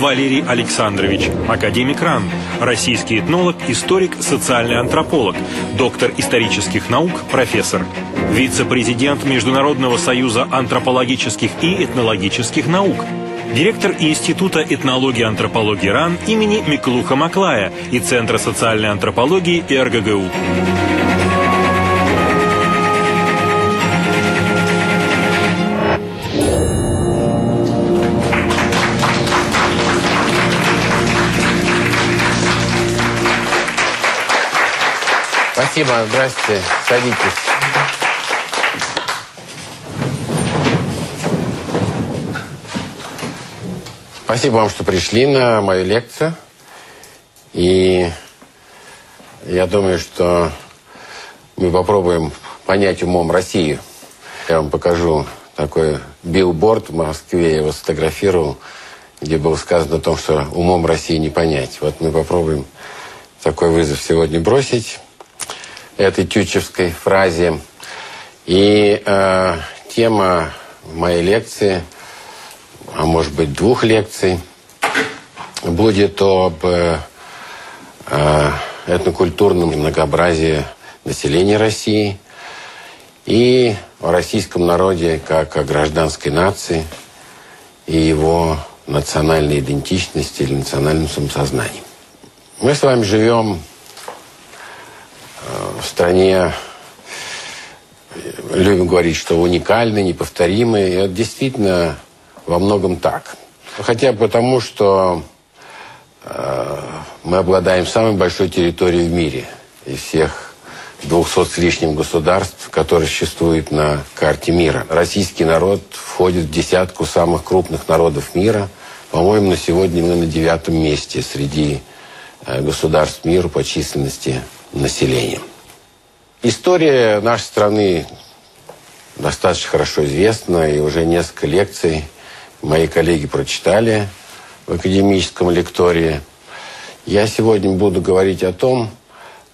Валерий Александрович, академик РАН, российский этнолог, историк, социальный антрополог, доктор исторических наук, профессор, вице-президент Международного союза антропологических и этнологических наук, директор Института этнологии и антропологии РАН имени Миклуха Маклая и Центра социальной антропологии РГГУ. Спасибо, здрасте, садитесь. Спасибо вам, что пришли на мою лекцию. И я думаю, что мы попробуем понять умом Россию. Я вам покажу такой билборд в Москве, я его сфотографировал, где было сказано о том, что умом России не понять. Вот мы попробуем такой вызов сегодня бросить этой тючевской фразе. И э, тема моей лекции, а может быть двух лекций, будет об э, э, этнокультурном многообразии населения России и о российском народе как о гражданской нации и его национальной идентичности или национальном самосознании. Мы с вами живем в стране любим говорить, что уникальный, неповторимый. И это действительно во многом так. Хотя потому, что э, мы обладаем самой большой территорией в мире из всех 200 с лишним государств, которые существуют на карте мира. Российский народ входит в десятку самых крупных народов мира. По-моему, на сегодня мы на девятом месте среди э, государств мира по численности населения. История нашей страны достаточно хорошо известна, и уже несколько лекций мои коллеги прочитали в академическом лектории. Я сегодня буду говорить о том,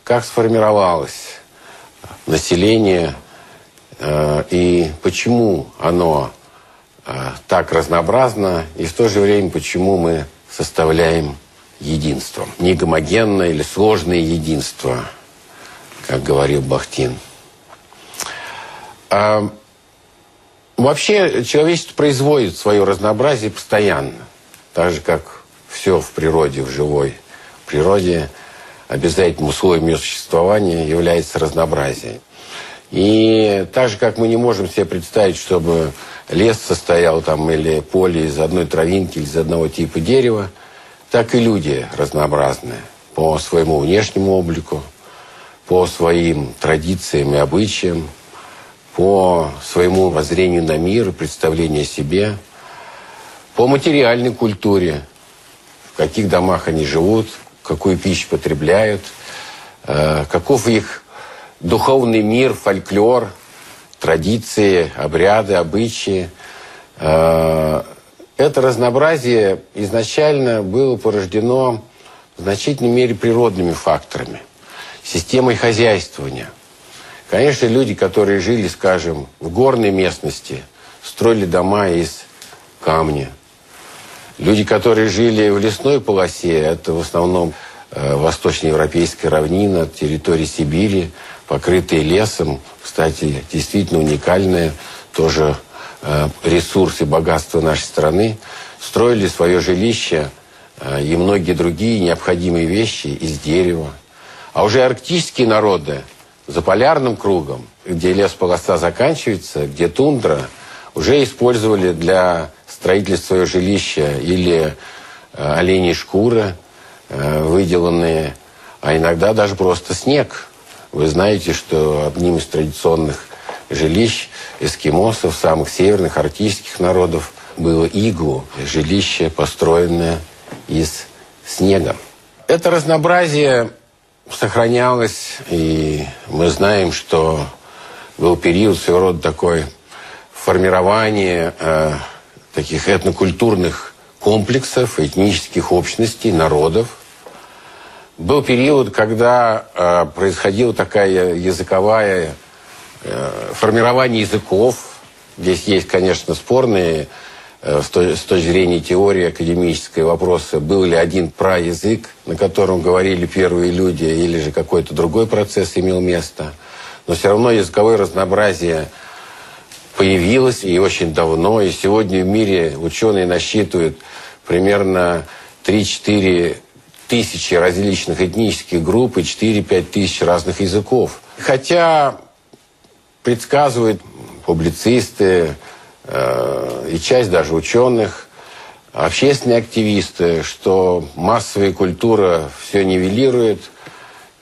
как сформировалось население э, и почему оно э, так разнообразно, и в то же время почему мы составляем единство. Не гомогенное или сложное единство – как говорил Бахтин. А, вообще человечество производит свое разнообразие постоянно. Так же, как все в природе, в живой природе, обязательным условием ее существования является разнообразие. И так же, как мы не можем себе представить, чтобы лес состоял там или поле из одной травинки, или из одного типа дерева, так и люди разнообразные по своему внешнему облику, по своим традициям и обычаям, по своему воззрению на мир, представлению о себе, по материальной культуре, в каких домах они живут, какую пищу потребляют, э, каков их духовный мир, фольклор, традиции, обряды, обычаи. Это разнообразие изначально было порождено в значительной мере природными факторами – системой хозяйствования. Конечно, люди, которые жили, скажем, в горной местности, строили дома из камня. Люди, которые жили в лесной полосе, это в основном э, восточноевропейская равнина, территории Сибири, покрытые лесом. Кстати, действительно уникальные тоже ресурсы и богатство нашей страны. Строили свое жилище э, и многие другие необходимые вещи из дерева, а уже арктические народы за полярным кругом, где лес-полоса заканчивается, где тундра, уже использовали для строительства своего жилища или э, оленей шкуры, э, выделанные, а иногда даже просто снег. Вы знаете, что одним из традиционных жилищ эскимосов, самых северных арктических народов, было иглу, жилище, построенное из снега. Это разнообразие сохранялось, и мы знаем, что был период своего рода такой формирования э, таких этнокультурных комплексов, этнических общностей, народов. Был период, когда э, происходила такая языковая формирование языков. Здесь есть, конечно, спорные э, с точки зрения теории академической вопроса, был ли один праязык, на котором говорили первые люди, или же какой-то другой процесс имел место. Но все равно языковое разнообразие появилось и очень давно. И сегодня в мире ученые насчитывают примерно 3-4 тысячи различных этнических групп и 4-5 тысяч разных языков. Хотя предсказывают публицисты э, и часть даже ученых, общественные активисты, что массовая культура все нивелирует,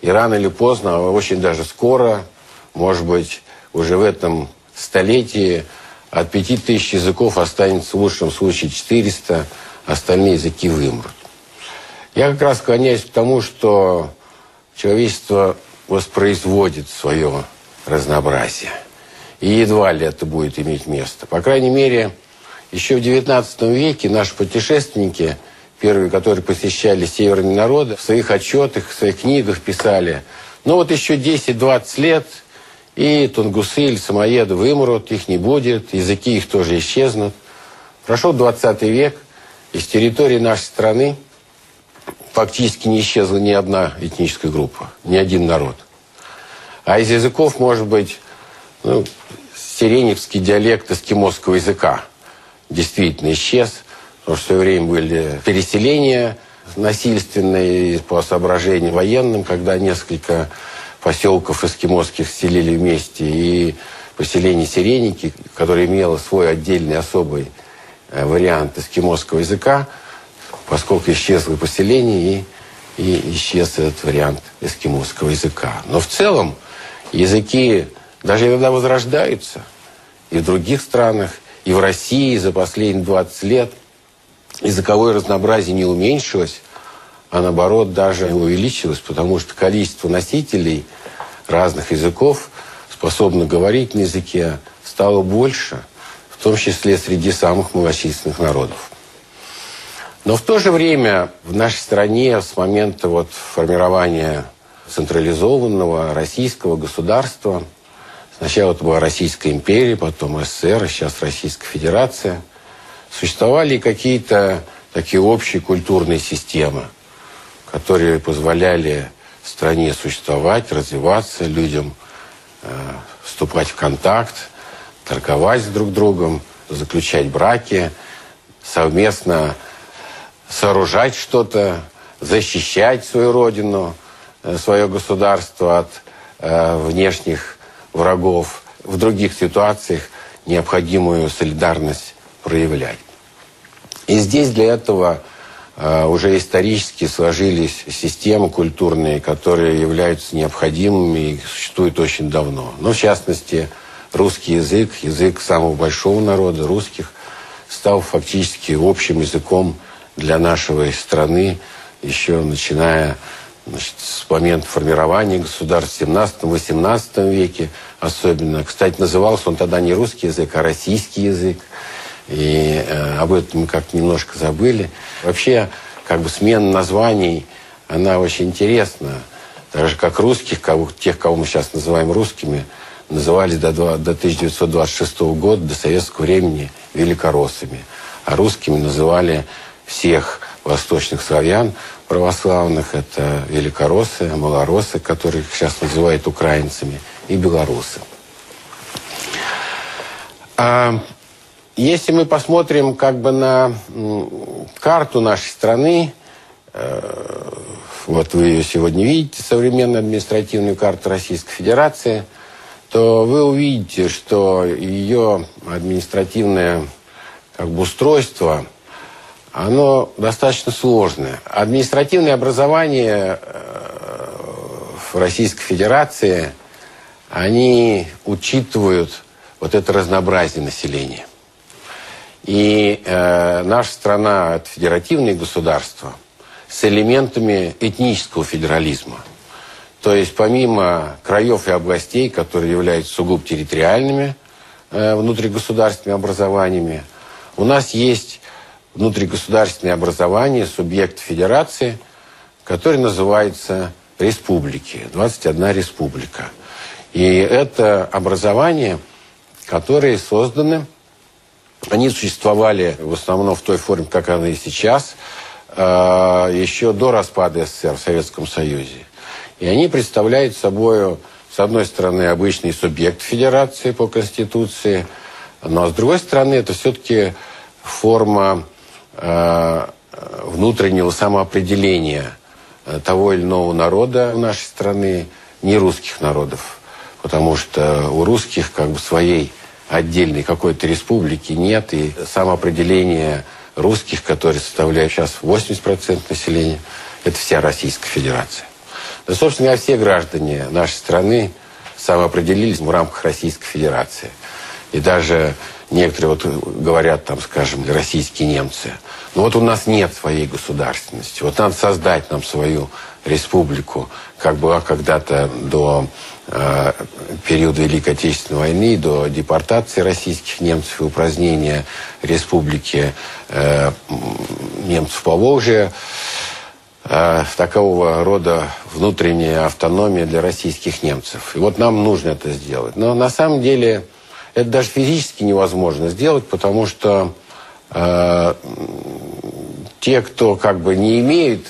и рано или поздно, а очень даже скоро, может быть, уже в этом столетии от пяти тысяч языков останется в лучшем случае 400, остальные языки вымрут. Я как раз склоняюсь к тому, что человечество воспроизводит свое разнообразие. И едва ли это будет иметь место. По крайней мере, еще в XIX веке наши путешественники, первые, которые посещали северные народы, в своих отчетах, в своих книгах писали, ну вот еще 10-20 лет, и тунгусы или самоеды вымрут, их не будет, языки их тоже исчезнут. Прошел 20 век, из территории нашей страны фактически не исчезла ни одна этническая группа, ни один народ. А из языков, может быть, ну, сиреневский диалект эскимосского языка действительно исчез, потому что в свое время были переселения насильственные по соображениям военным, когда несколько поселков эскимосских селили вместе, и поселение Сиреники, которое имело свой отдельный особый э, вариант эскимосского языка – поскольку исчезло поселение и, и исчез этот вариант эскимосского языка. Но в целом языки даже иногда возрождаются и в других странах, и в России за последние 20 лет языковое разнообразие не уменьшилось, а наоборот даже увеличилось, потому что количество носителей разных языков, способных говорить на языке, стало больше, в том числе среди самых малочисленных народов. Но в то же время в нашей стране с момента вот формирования централизованного российского государства, сначала это была Российская империя, потом СССР, а сейчас Российская Федерация, существовали какие-то такие общие культурные системы, которые позволяли стране существовать, развиваться, людям э, вступать в контакт, торговать с друг другом, заключать браки, совместно сооружать что-то, защищать свою родину, свое государство от э, внешних врагов, в других ситуациях необходимую солидарность проявлять. И здесь для этого э, уже исторически сложились системы культурные, которые являются необходимыми и существуют очень давно. Но, в частности, русский язык, язык самого большого народа, русских, стал фактически общим языком для нашей страны, еще начиная значит, с момента формирования государств в 17-18 веке особенно. Кстати, назывался он тогда не русский язык, а российский язык. И э, об этом мы как-то немножко забыли. Вообще, как бы смена названий, она очень интересна. Так же, как русских, кого, тех, кого мы сейчас называем русскими, называли до, до 1926 года, до советского времени, великороссами. А русскими называли всех восточных славян православных. Это великороссы, малороссы, которых сейчас называют украинцами, и белорусы. А если мы посмотрим как бы на карту нашей страны, э, вот вы ее сегодня видите, современную административную карту Российской Федерации, то вы увидите, что ее административное как бы, устройство – оно достаточно сложное. Административное образование э, в Российской Федерации, они учитывают вот это разнообразие населения. И э, наша страна – это федеративное государство с элементами этнического федерализма. То есть помимо краев и областей, которые являются сугубо территориальными э, внутригосударственными образованиями, у нас есть внутригосударственное образование, субъект федерации, который называется республики. 21 республика. И это образование, которые созданы Они существовали в основном в той форме, как она и сейчас, э, еще до распада СССР в Советском Союзе. И они представляют собой, с одной стороны, обычный субъект федерации по Конституции, но с другой стороны, это все-таки форма внутреннего самоопределения того или иного народа нашей страны, не русских народов. Потому что у русских как бы своей отдельной какой-то республики нет, и самоопределение русских, которые составляют сейчас 80% населения, это вся Российская Федерация. Да, собственно говоря, все граждане нашей страны самоопределились в рамках Российской Федерации. И даже некоторые вот говорят, там, скажем, российские немцы. Но вот у нас нет своей государственности. Вот надо создать нам свою республику, как была когда-то до э, периода Великой Отечественной войны, до депортации российских немцев и упразднения республики э, немцев по Волжье. Э, такого рода внутренняя автономия для российских немцев. И вот нам нужно это сделать. Но на самом деле это даже физически невозможно сделать, потому что э, те, кто как бы не имеет,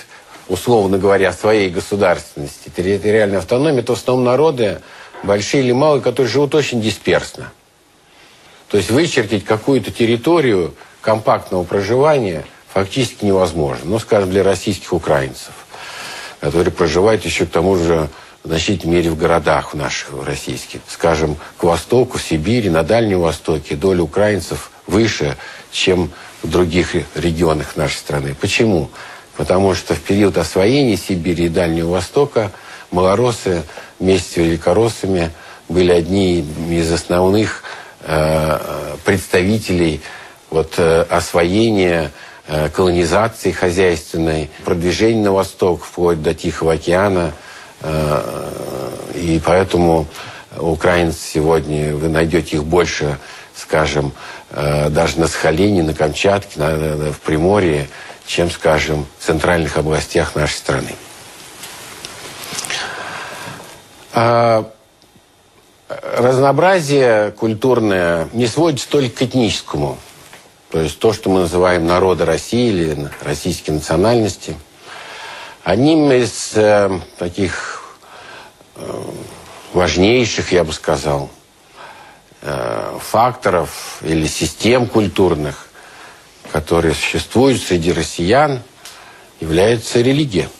условно говоря, своей государственности, территориальной автономии, это в основном народы, большие или малые, которые живут очень дисперсно. То есть вычертить какую-то территорию компактного проживания – фактически невозможно. Ну, скажем, для российских украинцев, которые проживают еще к тому же в значительной мере в городах наших российских. Скажем, к востоку, в Сибири, на Дальнем Востоке доля украинцев выше, чем в других регионах нашей страны. Почему? Потому что в период освоения Сибири и Дальнего Востока малоросы вместе с великороссами были одни из основных э, представителей вот, э, освоения Э, колонизации хозяйственной, продвижения на восток, вплоть до Тихого океана. Э, и поэтому украинцы сегодня, вы найдете их больше, скажем, э, даже на Сахалине, на Камчатке, на, в Приморье, чем, скажем, в центральных областях нашей страны. А разнообразие культурное не сводится только к этническому то есть то, что мы называем народы России или российские национальности, одним из э, таких э, важнейших, я бы сказал, э, факторов или систем культурных, которые существуют среди россиян, является религия.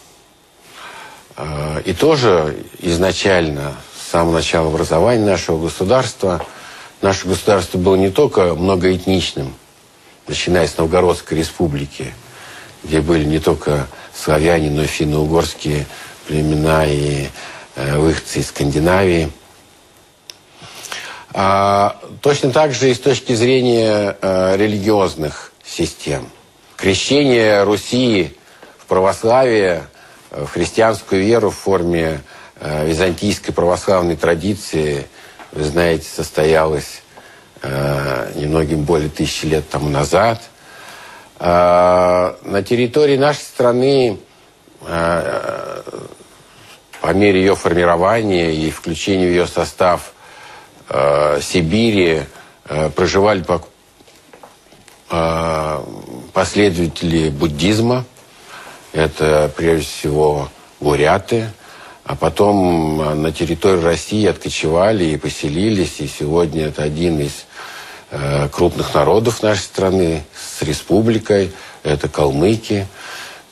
Э, и тоже изначально, с самого начала образования нашего государства, наше государство было не только многоэтничным, начиная с Новгородской республики, где были не только славяне, но и финно-угорские племена и э, выходцы из Скандинавии. А, точно так же и с точки зрения э, религиозных систем. Крещение Руси в православие, в христианскую веру в форме э, византийской православной традиции, вы знаете, состоялось немногим более тысячи лет тому назад. Э, на территории нашей страны э, по мере ее формирования и включения в ее состав э, Сибири проживали по, последователи буддизма. Это прежде всего буряты – а потом на территории России откочевали и поселились, и сегодня это один из крупных народов нашей страны с республикой, это калмыки.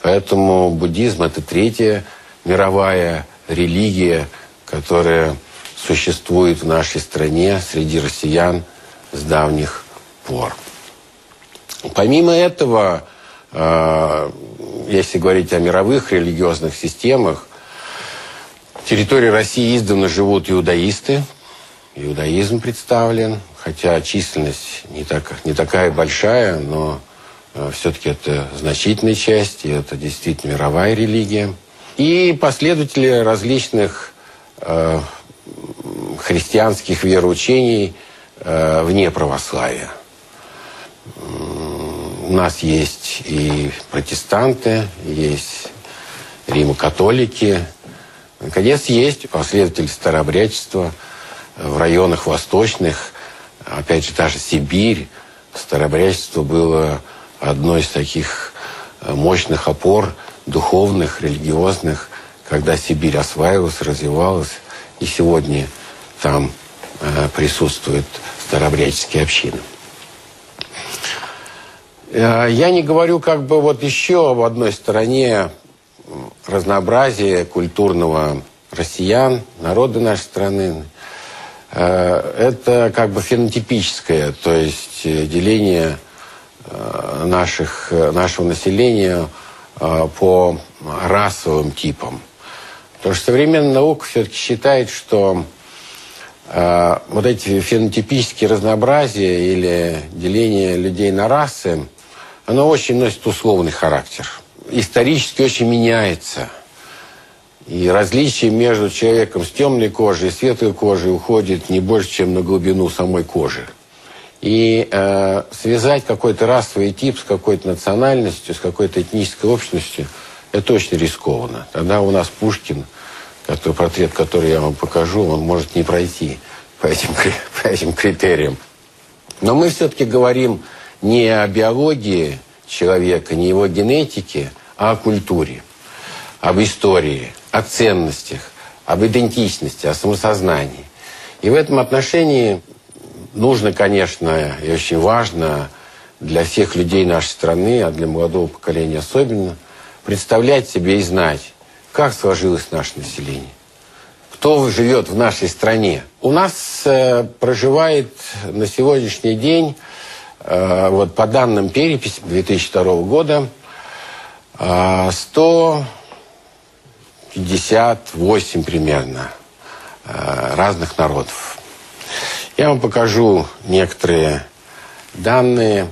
Поэтому буддизм – это третья мировая религия, которая существует в нашей стране среди россиян с давних пор. Помимо этого, э, если говорить о мировых религиозных системах, территории России издавна живут иудаисты. Иудаизм представлен, хотя численность не, так, не такая большая, но э, все-таки это значительная часть, и это действительно мировая религия. И последователи различных э, христианских вероучений э, вне православия. У нас есть и протестанты, есть римокатолики, Наконец, есть последователи старообрядчества в районах восточных, опять же, даже Сибирь, старообрядчество было одной из таких э, мощных опор духовных, религиозных, когда Сибирь осваивалась, развивалась, и сегодня там э, присутствуют старообрядческие общины. Э, я не говорю как бы вот еще в одной стороне разнообразие культурного россиян, народа нашей страны. Э, это как бы фенотипическое, то есть э, деление наших, нашего населения по расовым типам. Потому что современная наука все-таки считает, что вот эти фенотипические разнообразия или деление людей на расы – оно очень носит условный характер. Исторически очень меняется. И различие между человеком с темной кожей и светлой кожей уходит не больше, чем на глубину самой кожи. И э, связать какой-то расовый тип с какой-то национальностью, с какой-то этнической общностью, это очень рискованно. Тогда у нас Пушкин, который, портрет, который я вам покажу, он может не пройти по этим, по этим критериям. Но мы все-таки говорим не о биологии человека, не его генетике, а о культуре, об истории, о ценностях, об идентичности, о самосознании. И в этом отношении нужно, конечно, и очень важно для всех людей нашей страны, а для молодого поколения особенно, представлять себе и знать, как сложилось наше население, кто живет в нашей стране. У нас э, проживает на сегодняшний день, э, вот по данным переписи 2002 года, э, 100 58 примерно э, разных народов. Я вам покажу некоторые данные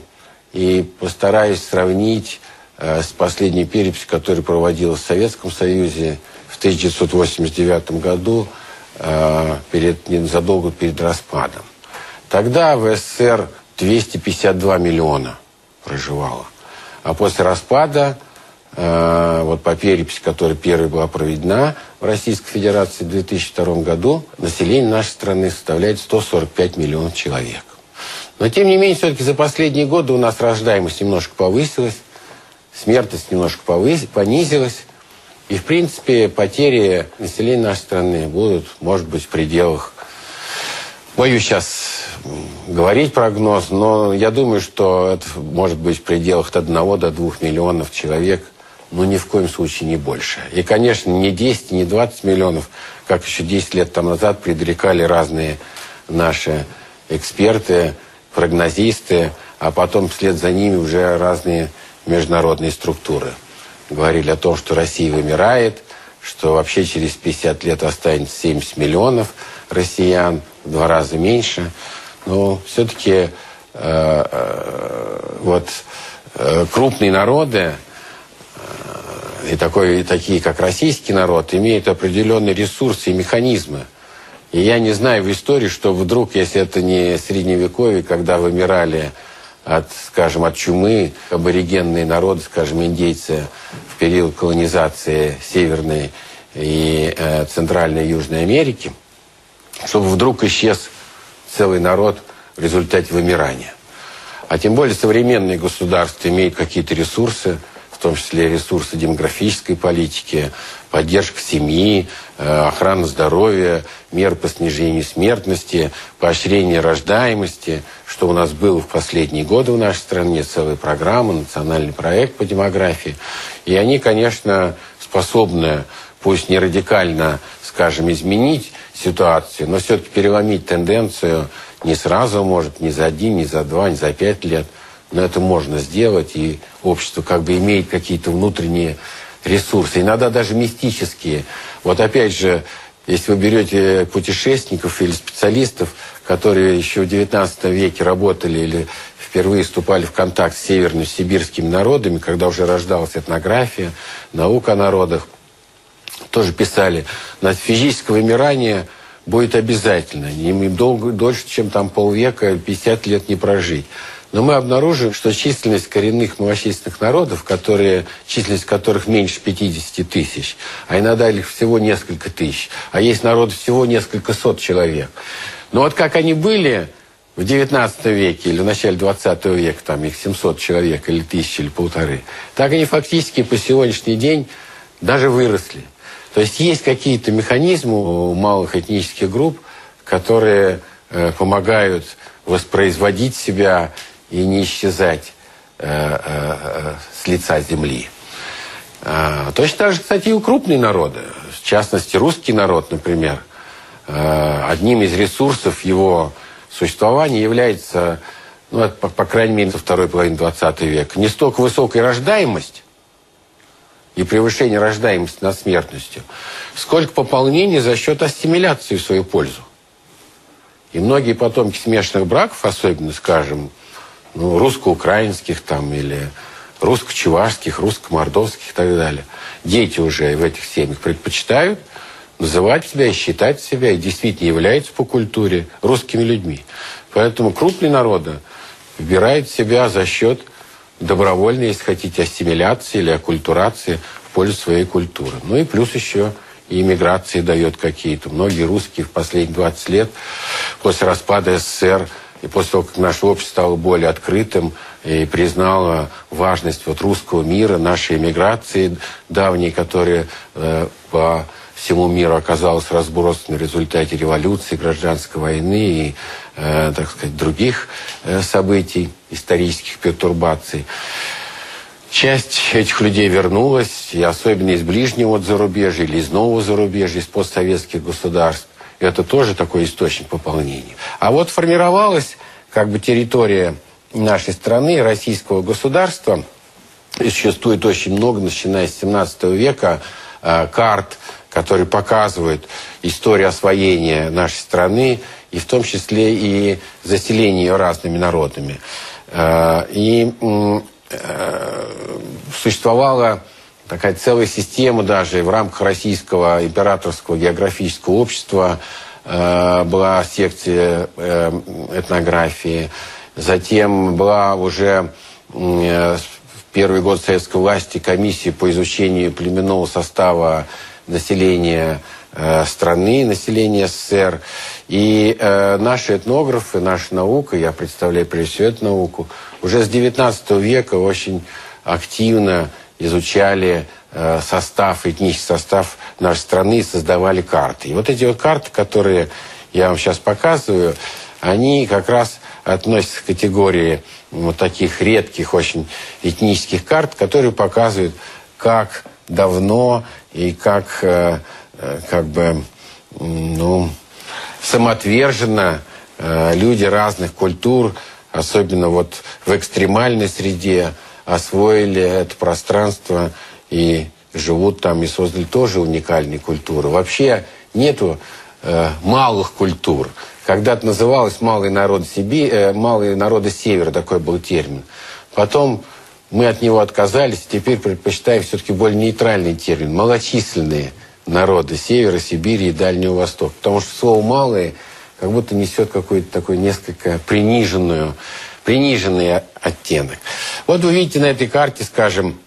и постараюсь сравнить э, с последней переписью, которая проводилась в Советском Союзе в 1989 году, э, перед, задолго перед распадом. Тогда в СССР 252 миллиона проживало. А после распада вот по переписи, которая первой была проведена в Российской Федерации в 2002 году, население нашей страны составляет 145 миллионов человек. Но, тем не менее, все-таки за последние годы у нас рождаемость немножко повысилась, смертность немножко повыс... понизилась. И, в принципе, потери населения нашей страны будут, может быть, в пределах... Боюсь сейчас говорить прогноз, но я думаю, что это может быть в пределах от 1 до 2 миллионов человек, но ни в коем случае не больше. И, конечно, не 10, не 20 миллионов, как еще 10 лет там назад предрекали разные наши эксперты, прогнозисты, а потом вслед за ними уже разные международные структуры. Говорили о том, что Россия вымирает, что вообще через 50 лет останется 70 миллионов россиян, в два раза меньше – но все-таки э, э, вот э, крупные народы и, такой, и такие, как российский народ, имеют определенные ресурсы и механизмы. И я не знаю в истории, что вдруг, если это не средневековье, когда вымирали от, скажем, от чумы аборигенные народы, скажем, индейцы в период колонизации Северной и э, Центральной Южной Америки, чтобы вдруг исчез целый народ в результате вымирания. А тем более современные государства имеют какие-то ресурсы, том числе ресурсы демографической политики, поддержка семьи, э, охрана здоровья, мер по снижению смертности, поощрение рождаемости, что у нас было в последние годы в нашей стране, целая программа, национальный проект по демографии. И они, конечно, способны, пусть не радикально, скажем, изменить ситуацию, но все-таки переломить тенденцию не сразу может, не за один, не за два, не за пять лет. Но это можно сделать, и общество как бы имеет какие-то внутренние ресурсы, иногда даже мистические. Вот опять же, если вы берете путешественников или специалистов, которые еще в XIX веке работали или впервые вступали в контакт с северно-сибирскими народами, когда уже рождалась этнография, наука о народах, тоже писали, на физическое вымирание будет обязательно. Им долго, дольше, чем там полвека, 50 лет не прожить. Но мы обнаружим, что численность коренных малочисленных народов, которые, численность которых меньше 50 тысяч, а иногда их всего несколько тысяч, а есть народы всего несколько сот человек. Но вот как они были в 19 веке или в начале 20 века, там их 700 человек или тысячи или полторы, так они фактически по сегодняшний день даже выросли. То есть есть какие-то механизмы у малых этнических групп, которые э, помогают воспроизводить себя и не исчезать э, э, э с лица земли. Э, точно так же, кстати, и у крупной народы. В частности, русский народ, например, э, одним из ресурсов его существования является, ну, по, по крайней мере, второй половины 20 века, не столько высокая рождаемость и превышение рождаемости над смертностью, сколько пополнение за счет ассимиляции в свою пользу. И многие потомки смешанных браков, особенно, скажем, ну, русско-украинских там или русско-чувашских, русско-мордовских и так далее, дети уже в этих семьях предпочитают называть себя и считать себя, и действительно являются по культуре русскими людьми. Поэтому крупные народы выбирают себя за счет добровольной, если хотите, ассимиляции или оккультурации в пользу своей культуры. Ну и плюс еще и иммиграции дает какие-то. Многие русские в последние 20 лет после распада СССР и после того, как наше общество стало более открытым и признало важность вот русского мира, нашей эмиграции давней, которая э, по всему миру оказалась разбросана в результате революции, гражданской войны и, э, так сказать, других э, событий, исторических пертурбаций. Часть этих людей вернулась, и особенно из ближнего зарубежья или из нового зарубежья, из постсоветских государств. Это тоже такой источник пополнения. А вот формировалась как бы территория нашей страны, российского государства. И существует очень много, начиная с 17 века, э, карт, которые показывают историю освоения нашей страны, и в том числе и заселение ее разными народами. Э, и э, существовала такая целая система даже в рамках Российского императорского географического общества э, была секция этнографии. Затем была уже в первый год советской власти комиссия по изучению племенного состава населения э, страны, населения СССР. И э, наши этнографы, наша наука, я представляю прежде всего эту науку, уже с 19 века очень активно изучали э, состав, этнический состав нашей страны и создавали карты. И вот эти вот карты, которые я вам сейчас показываю, они как раз относятся к категории вот таких редких очень этнических карт, которые показывают, как давно и как, э, э, как бы, ну, самоотверженно люди разных культур, особенно вот в экстремальной среде, освоили это пространство и живут там и создали тоже уникальные культуры. Вообще нету э, малых культур. Когда-то называлось малый народ Сиби, э, малые народы Севера, такой был термин. Потом мы от него отказались, теперь предпочитаем все-таки более нейтральный термин. Малочисленные народы Севера, Сибири и Дальнего Востока. Потому что слово «малые» как будто несет какой-то такой несколько приниженную, приниженный оттенок. Вот вы видите на этой карте, скажем,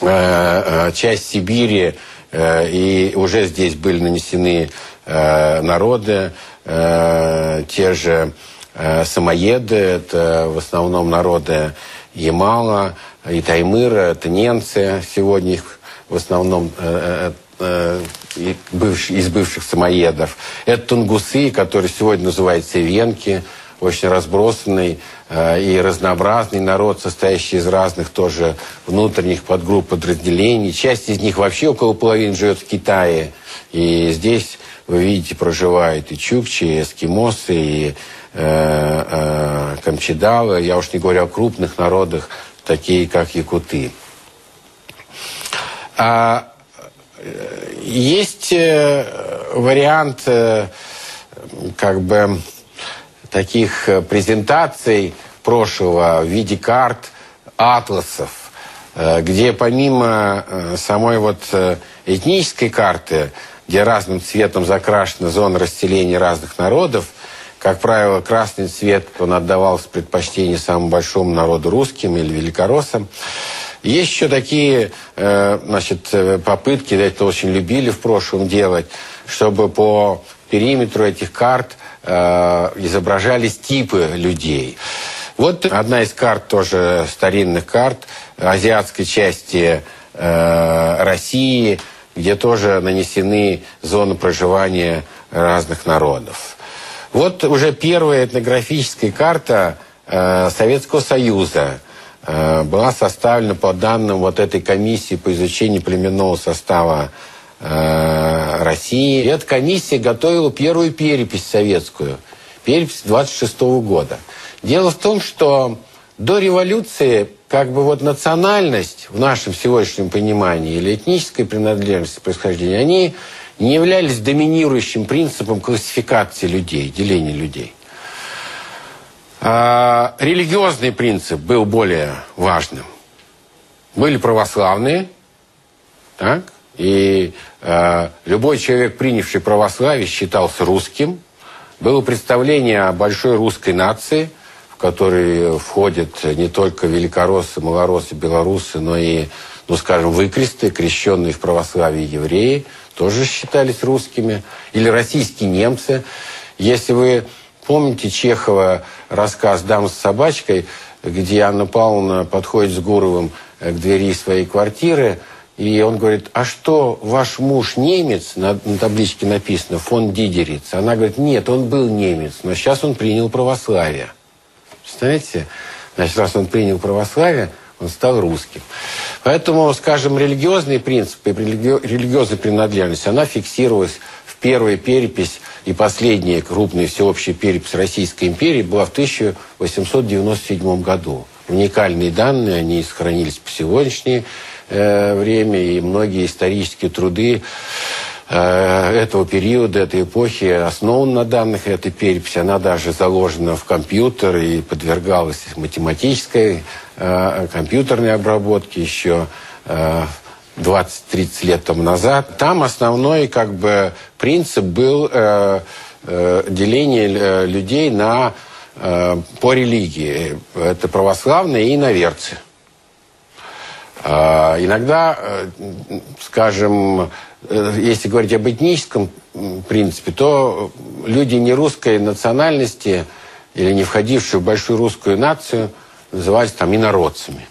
э, э, часть Сибири, э, и уже здесь были нанесены народы, те же самоеды, это в основном народы Ямала, и Таймыра, это немцы. Сегодня их в основном из бывших самоедов. Это тунгусы, которые сегодня называются венки, очень разбросанный э, и разнообразный народ, состоящий из разных тоже внутренних подгрупп подразделений. Часть из них вообще около половины живет в Китае. И здесь, вы видите, проживают и чукчи, и эскимосы, и Э, э, камчедалы, я уж не говорю о крупных народах, такие как якуты. А, э, есть вариант как бы таких презентаций прошлого в виде карт, атласов, где помимо самой вот этнической карты, где разным цветом закрашена зона расселения разных народов, как правило, красный цвет, он отдавался предпочтение самому большому народу русским или великороссам. Есть еще такие э, значит, э, попытки, это очень любили в прошлом делать, чтобы по периметру этих карт э, изображались типы людей. Вот одна из карт тоже старинных карт азиатской части э, России, где тоже нанесены зоны проживания разных народов. Вот уже первая этнографическая карта э, Советского Союза э, была составлена по данным вот этой комиссии по изучению племенного состава э, России. И эта комиссия готовила первую перепись советскую, перепись 26 -го года. Дело в том, что до революции как бы вот национальность в нашем сегодняшнем понимании или этническая принадлежность происхождения, они не являлись доминирующим принципом классификации людей, деления людей. А религиозный принцип был более важным. Были православные, так, и э, любой человек, принявший православие, считался русским. Было представление о большой русской нации – в который входят не только великороссы, малороссы, белорусы, но и, ну, скажем, выкресты, крещенные в православии евреи, тоже считались русскими, или российские немцы. Если вы помните Чехова рассказ «Дам с собачкой», где Анна Павловна подходит с Гуровым к двери своей квартиры, и он говорит, а что, ваш муж немец? На, на табличке написано фон Дидериц. Она говорит, нет, он был немец, но сейчас он принял православие. Представляете? Значит, раз он принял православие, он стал русским. Поэтому, скажем, религиозные принципы, религиозная принадлежность, она фиксировалась в первой перепись и последняя крупная всеобщая перепись Российской империи была в 1897 году. Уникальные данные, они сохранились по сегодняшнее э, время, и многие исторические труды Э, этого периода, этой эпохи основан на данных этой переписи. Она даже заложена в компьютер и подвергалась математической э, компьютерной обработке еще 20-30 э, лет тому назад. Там основной как бы принцип был деление людей на, по религии. Это православные и иноверцы. Иногда, скажем, Э, если говорить об этническом принципе, то люди не русской национальности или не входившие в большую русскую нацию назывались там инородцами.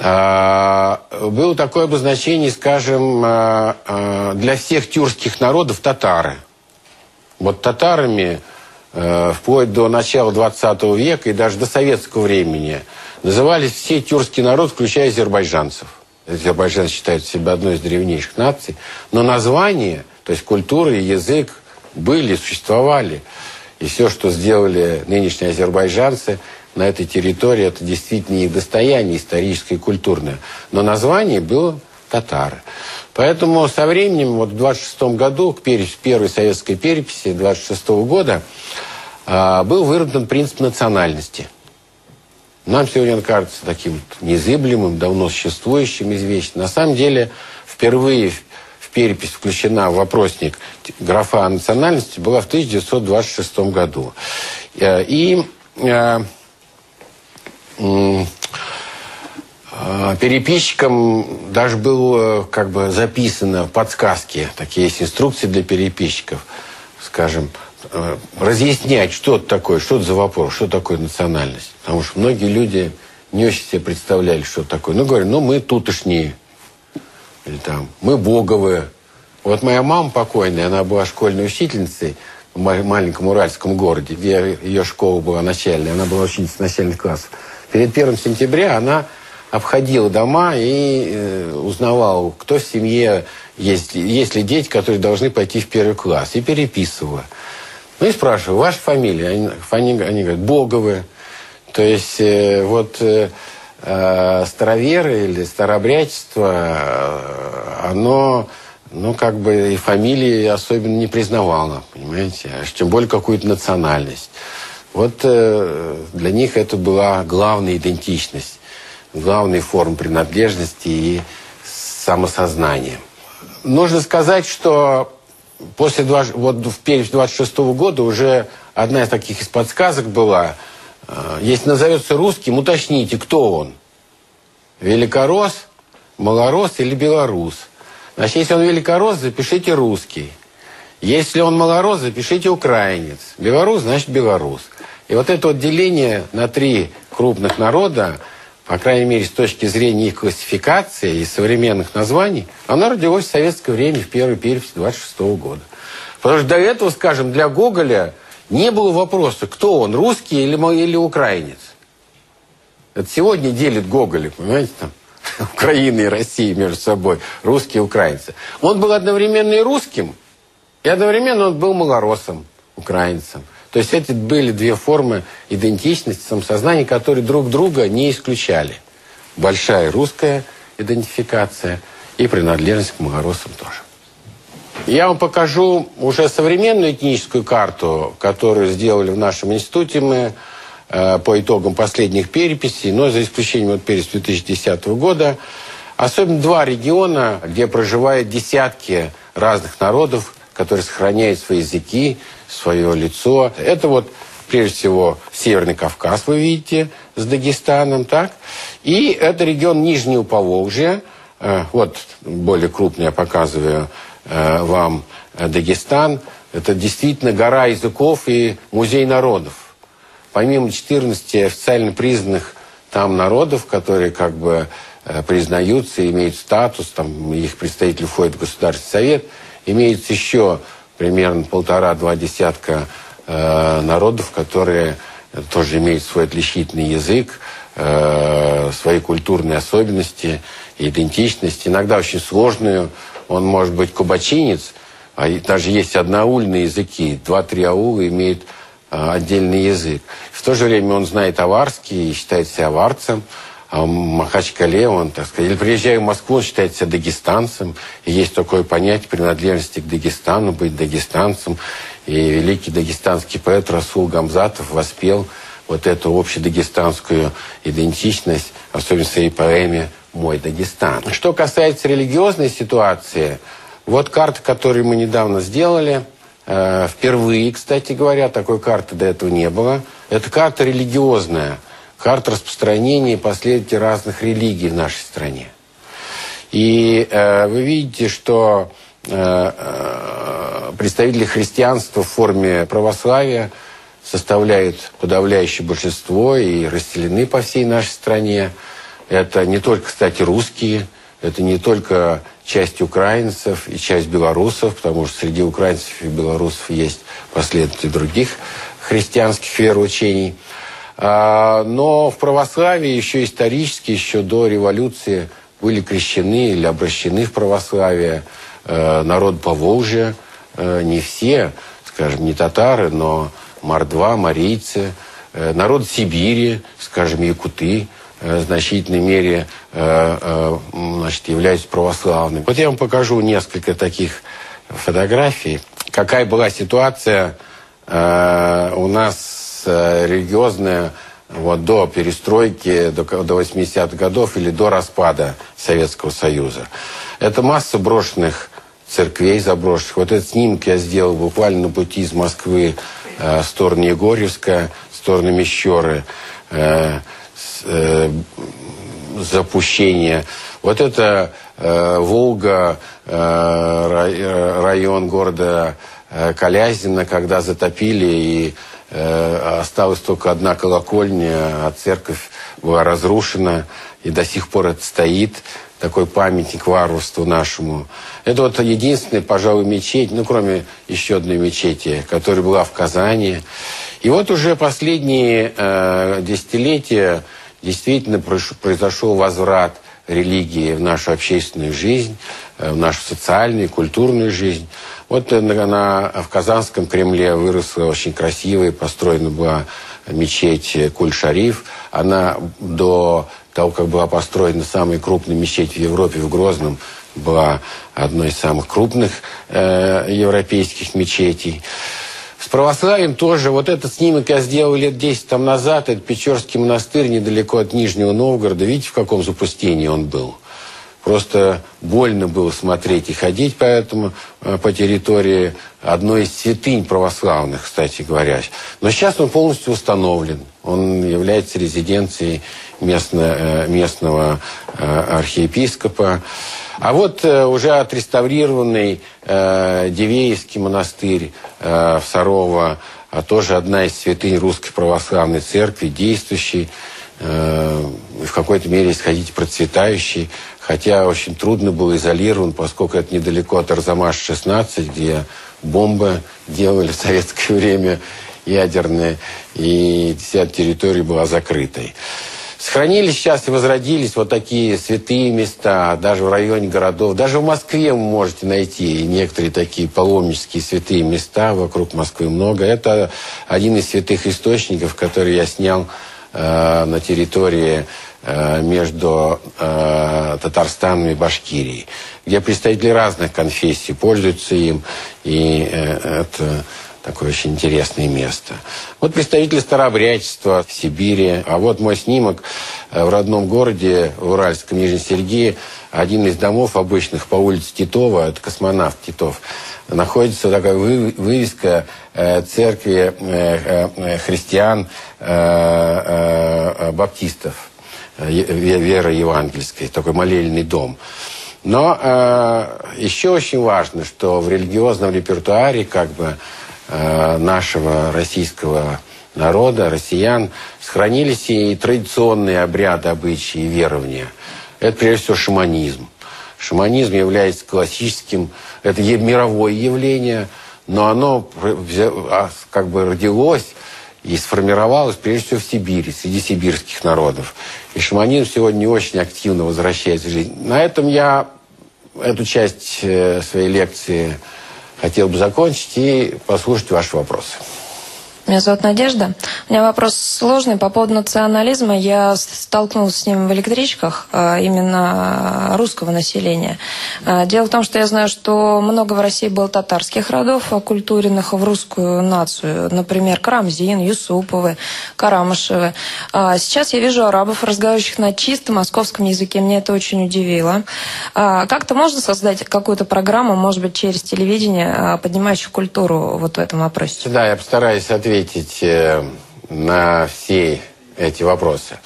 А, было такое обозначение, скажем, а, а, для всех тюркских народов татары. Вот татарами э, вплоть до начала 20 века и даже до советского времени назывались все тюркские народы, включая азербайджанцев. Азербайджан считает себя одной из древнейших наций, но название, то есть культура и язык были, существовали. И все, что сделали нынешние азербайджанцы на этой территории, это действительно их достояние историческое и культурное. Но название было татары. Поэтому со временем, вот в 26 году, к первой советской переписи 26 года, а, был выработан принцип национальности. Нам сегодня он кажется таким незыблемым, давно существующим, известным. На самом деле, впервые в перепись включена в вопросник графа о национальности была в 1926 году. Э, и э, э, переписчикам даже было как бы записано в подсказке, такие есть инструкции для переписчиков, скажем, разъяснять, что это такое, что это за вопрос, что такое национальность. Потому что многие люди не очень себе представляли, что это такое. Ну, говорят, ну, мы тутошние. Или там, мы боговые. Вот моя мама покойная, она была школьной учительницей в маленьком уральском городе, где ее школа была начальная. Она была учительницей начальных классов. Перед первым сентября она обходила дома и э, узнавала, кто в семье есть, есть ли дети, которые должны пойти в первый класс. И переписывала. Ну и спрашиваю, ваша фамилия? Они, они, они говорят, Боговы. То есть э, вот э, э, староверы или старообрядчество, э, оно, ну как бы и фамилии особенно не признавало, понимаете? А тем более какую-то национальность. Вот э, для них это была главная идентичность, главная форма принадлежности и самосознания. Нужно сказать, что после 20, вот в перечь 26 -го года уже одна из таких из подсказок была, э, если назовется русским, уточните, кто он. Великорос, малорос или белорус. Значит, если он великорос, запишите русский. Если он малорос, запишите украинец. Белорус, значит белорус. И вот это вот деление на три крупных народа, по крайней мере, с точки зрения их классификации и современных названий, оно родилось в советское время в первой переписи 26 -го года. Потому что до этого, скажем, для Гоголя не было вопроса, кто он, русский или, или украинец. Это сегодня делит Гоголя, понимаете, там, Украины и России между собой, русские и украинцы. Он был одновременно и русским, и одновременно он был малоросом, украинцем. То есть это были две формы идентичности, самосознания, которые друг друга не исключали. Большая русская идентификация и принадлежность к малоросам тоже. Я вам покажу уже современную этническую карту, которую сделали в нашем институте мы э, по итогам последних переписей, но за исключением вот переписи 2010 года. Особенно два региона, где проживают десятки разных народов, которые сохраняют свои языки, свое лицо. Это вот, прежде всего, Северный Кавказ, вы видите, с Дагестаном, так? И это регион Нижнего Поволжья. Э, вот, более крупный я показываю э, вам э, Дагестан. Это действительно гора языков и музей народов. Помимо 14 официально признанных там народов, которые как бы признаются, имеют статус, там их представители входят в Государственный совет, имеется еще примерно полтора-два десятка э, народов, которые тоже имеют свой отличительный язык, э, свои культурные особенности, идентичность, иногда очень сложную. Он может быть кубачинец, а даже есть одноульные языки, два-три аула имеют э, отдельный язык. В то же время он знает аварский и считает себя аварцем. А Махачкале он, так сказать, или приезжая в Москву, он считает себя дагестанцем. И есть такое понятие принадлежности к Дагестану, быть дагестанцем. И великий дагестанский поэт Расул Гамзатов воспел вот эту общедагестанскую идентичность, особенно в своей поэме «Мой Дагестан». Что касается религиозной ситуации, вот карта, которую мы недавно сделали, э, впервые, кстати говоря, такой карты до этого не было. Это карта религиозная – карт распространения последователей разных религий в нашей стране. И э, вы видите, что э, э, представители христианства в форме православия составляют подавляющее большинство и расселены по всей нашей стране. Это не только, кстати, русские, это не только часть украинцев и часть белорусов, потому что среди украинцев и белорусов есть последователи других христианских вероучений. А, но в православии еще исторически, еще до революции были крещены или обращены в православие э, народ Поволжья. Э, не все, скажем, не татары, но мордва, марийцы. Э, народ Сибири, скажем, якуты, в значительной мере значит, являются православными. Вот я вам покажу несколько таких фотографий. Какая была ситуация у нас Э, религиозная вот, до перестройки, до, до 80-х годов или до распада Советского Союза. Это масса брошенных церквей заброшенных. Вот этот снимок я сделал буквально на пути из Москвы э, в сторону Егорьевска, в сторону Мещеры. Э, с, э, запущение. Вот это э, Волга, э, район города э, Калязина, когда затопили и Э, осталась только одна колокольня, а церковь была разрушена, и до сих пор это стоит, такой памятник варварству нашему. Это вот единственная, пожалуй, мечеть, ну, кроме еще одной мечети, которая была в Казани. И вот уже последние э, десятилетия действительно произошел возврат религии в нашу общественную жизнь, э, в нашу социальную и культурную жизнь. Вот она в Казанском Кремле выросла очень красивая, построена была мечеть Куль-Шариф. Она до того, как была построена самая крупная мечеть в Европе, в Грозном, была одной из самых крупных э, европейских мечетей. С православием тоже. Вот этот снимок я сделал лет 10 там назад. Это Печорский монастырь недалеко от Нижнего Новгорода. Видите, в каком запустении он был? Просто больно было смотреть и ходить поэтому э, по территории одной из святынь православных, кстати говоря. Но сейчас он полностью установлен. Он является резиденцией местно, э, местного э, архиепископа. А вот уже отреставрированный Дивеевский монастырь в Сарово, а тоже одна из святынь Русской Православной Церкви, действующий, в какой-то мере, если хотите, процветающий, хотя очень трудно был изолирован, поскольку это недалеко от Арзамаш-16, где бомбы делали в советское время ядерные, и вся территория была закрытой. Сохранились сейчас и возродились вот такие святые места, даже в районе городов. Даже в Москве вы можете найти некоторые такие паломнические святые места. Вокруг Москвы много. Это один из святых источников, который я снял э, на территории э, между э, Татарстаном и Башкирией, где представители разных конфессий пользуются им. И э, это Такое очень интересное место. Вот представители старообрядчества в Сибири. А вот мой снимок э, в родном городе, Уральском Нижнем Сергее. Один из домов обычных по улице Титова, это космонавт Титов, находится такая вывеска церкви христиан баптистов веры евангельской, такой молельный дом. Но э, еще очень важно, что в религиозном репертуаре как бы Э, нашего российского народа, россиян, сохранились и традиционные обряды, обычаи и верования. Это, прежде всего, шаманизм. Шаманизм является классическим, это мировое явление, но оно а, как бы родилось и сформировалось прежде всего в Сибири, среди сибирских народов. И шаманизм сегодня очень активно возвращается в жизнь. На этом я эту часть э, своей лекции хотел бы закончить и послушать ваши вопросы. Меня зовут Надежда. У меня вопрос сложный по поводу национализма. Я столкнулась с ним в электричках, а, именно русского населения. А, дело в том, что я знаю, что много в России было татарских родов, оккультуренных в русскую нацию. Например, Карамзин, Юсуповы, Карамышевы. А, сейчас я вижу арабов, разговаривающих на чистом московском языке. Мне это очень удивило. Как-то можно создать какую-то программу, может быть, через телевидение, поднимающую культуру вот в этом вопросе? Да, я постараюсь ответить ответить э, на все эти вопросы.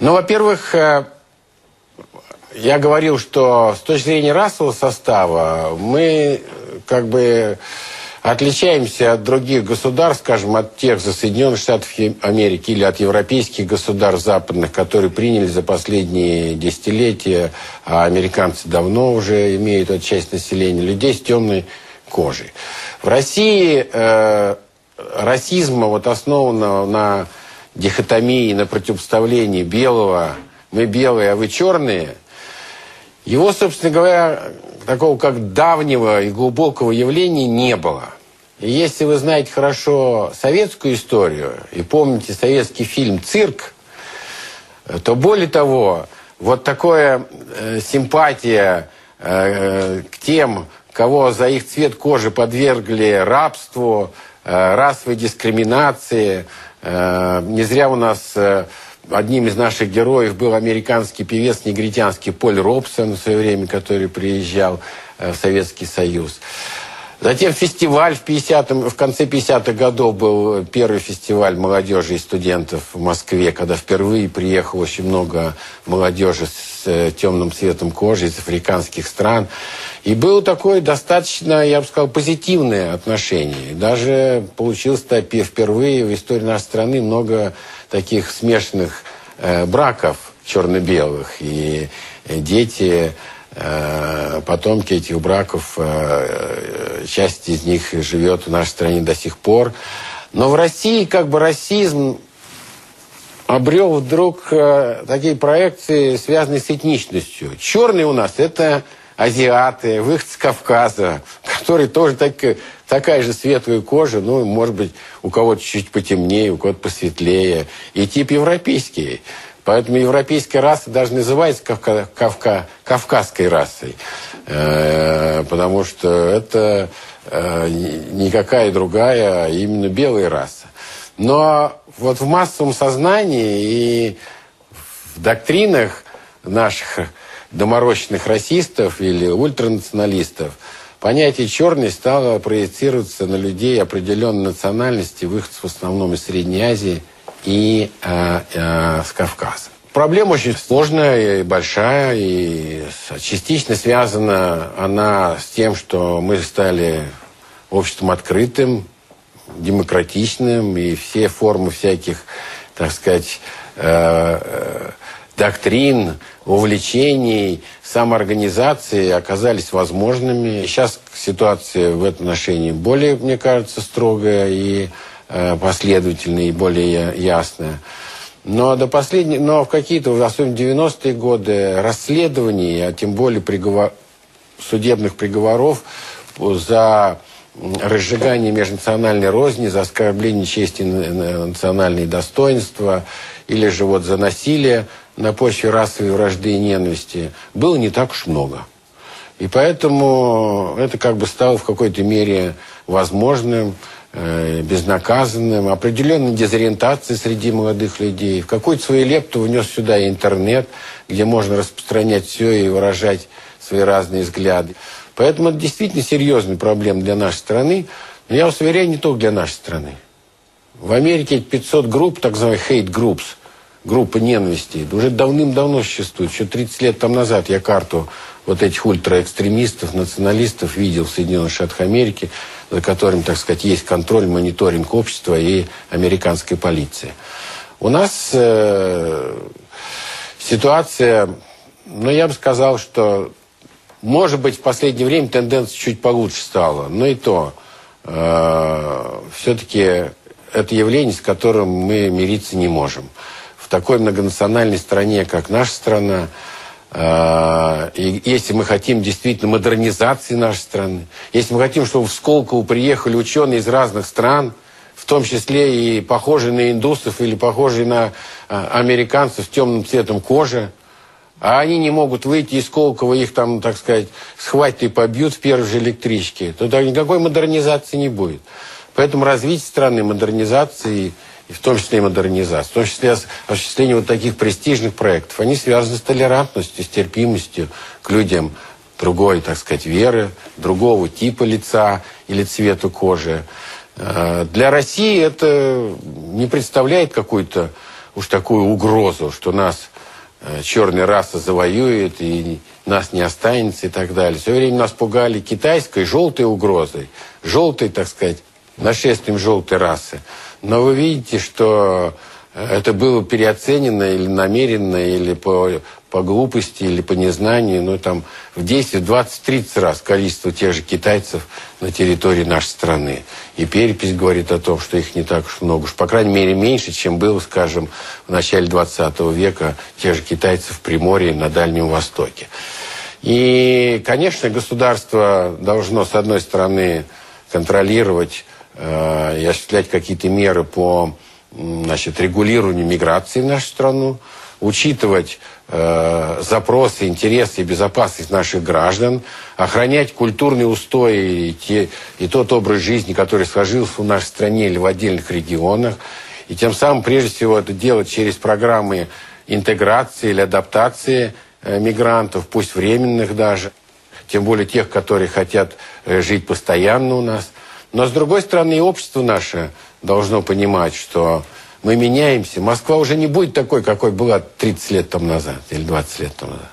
Ну, во-первых, э, я говорил, что с точки зрения расового состава мы как бы отличаемся от других государств, скажем, от тех за Соединенных Штатов Америки или от европейских государств западных, которые приняли за последние десятилетия, а американцы давно уже имеют эту часть населения, людей с темной кожей. В России э, расизма, вот основанного на дихотомии, на противопоставлении белого, мы белые, а вы черные, его, собственно говоря, такого как давнего и глубокого явления не было. И если вы знаете хорошо советскую историю и помните советский фильм «Цирк», то более того, вот такая э, симпатия э, к тем, кого за их цвет кожи подвергли рабству, расовой дискриминации. Э, не зря у нас э, одним из наших героев был американский певец негритянский Поль Робсон в свое время, который приезжал в Советский Союз. Затем фестиваль в, 50 в конце 50-х годов был первый фестиваль молодежи и студентов в Москве, когда впервые приехало очень много молодежи с темным цветом кожи из африканских стран. И было такое достаточно, я бы сказал, позитивное отношение. Даже получилось впервые в истории нашей страны много таких смешанных э, браков черно-белых. И дети, э, потомки этих браков, э, часть из них живет в нашей стране до сих пор. Но в России как бы расизм обрел вдруг э, такие проекции, связанные с этничностью. Черный у нас – это азиаты, выходцы с Кавказа, которые тоже так, такая же светлая кожа, ну, может быть, у кого-то чуть потемнее, у кого-то посветлее, и тип европейский. Поэтому европейская раса даже называется кавка, кавка, кавказской расой, э, потому что это э, никакая другая, а именно белая раса. Но вот в массовом сознании и в доктринах наших доморощенных расистов или ультранационалистов, понятие «черный» стало проецироваться на людей определенной национальности, выходцев в основном из Средней Азии и э, э, с Кавказа. Проблема очень сложная и большая, и частично связана она с тем, что мы стали обществом открытым, демократичным, и все формы всяких, так сказать, э, э, доктрин, увлечений, самоорганизации оказались возможными. Сейчас ситуация в этом отношении более, мне кажется, строгая и э, последовательная, и более ясная. Но до последней, но в какие-то, особенно 90-е годы, расследований, а тем более приговор, судебных приговоров за разжигание межнациональной розни, за оскорбление чести национальной достоинства или же вот за насилие на почве расовой вражды и ненависти было не так уж много. И поэтому это как бы стало в какой-то мере возможным, безнаказанным, определенной дезориентацией среди молодых людей. В какую-то свою лепту внес сюда интернет, где можно распространять все и выражать свои разные взгляды. Поэтому это действительно серьезная проблема для нашей страны. Но я вас уверяю, не только для нашей страны. В Америке 500 групп, так называемых hate groups, группы ненависти, уже давным-давно существуют. Еще 30 лет там назад я карту вот этих ультраэкстремистов, националистов видел в Соединенных Штатах Америки, за которым, так сказать, есть контроль, мониторинг общества и американской полиции. У нас э, ситуация, ну, я бы сказал, что может быть, в последнее время тенденция чуть получше стала, но и то э, все-таки это явление, с которым мы мириться не можем. В такой многонациональной стране, как наша страна, и если мы хотим действительно модернизации нашей страны, если мы хотим, чтобы в Сколково приехали ученые из разных стран, в том числе и похожие на индусов или похожие на э, американцев с темным цветом кожи, а они не могут выйти из Колокова, их там, так сказать, схватят и побьют в первой же электричке, то никакой модернизации не будет. Поэтому развитие страны, модернизации, и в том числе и модернизации, в том числе осуществление вот таких престижных проектов, они связаны с толерантностью, с терпимостью к людям другой, так сказать, веры, другого типа лица или цвета кожи. Э, для России это не представляет какую-то уж такую угрозу, что нас Э, черная раса завоюет и нас не останется и так далее. Все время нас пугали китайской желтой угрозой, желтой, так сказать, нашествием желтой расы. Но вы видите, что это было переоценено или намеренно, или по по глупости или по незнанию, ну, там, в 10, в 20, 30 раз количество тех же китайцев на территории нашей страны. И перепись говорит о том, что их не так уж много, уж, по крайней мере, меньше, чем было, скажем, в начале 20 века тех же китайцев в Приморье на Дальнем Востоке. И, конечно, государство должно, с одной стороны, контролировать э, и осуществлять какие-то меры по значит, регулированию миграции в нашу страну, учитывать э, запросы, интересы и безопасность наших граждан, охранять культурные устои и, те, и тот образ жизни, который сложился в нашей стране или в отдельных регионах. И тем самым, прежде всего, это делать через программы интеграции или адаптации э, мигрантов, пусть временных даже, тем более тех, которые хотят э, жить постоянно у нас. Но, с другой стороны, и общество наше должно понимать, что мы меняемся. Москва уже не будет такой, какой была 30 лет тому назад или 20 лет тому назад.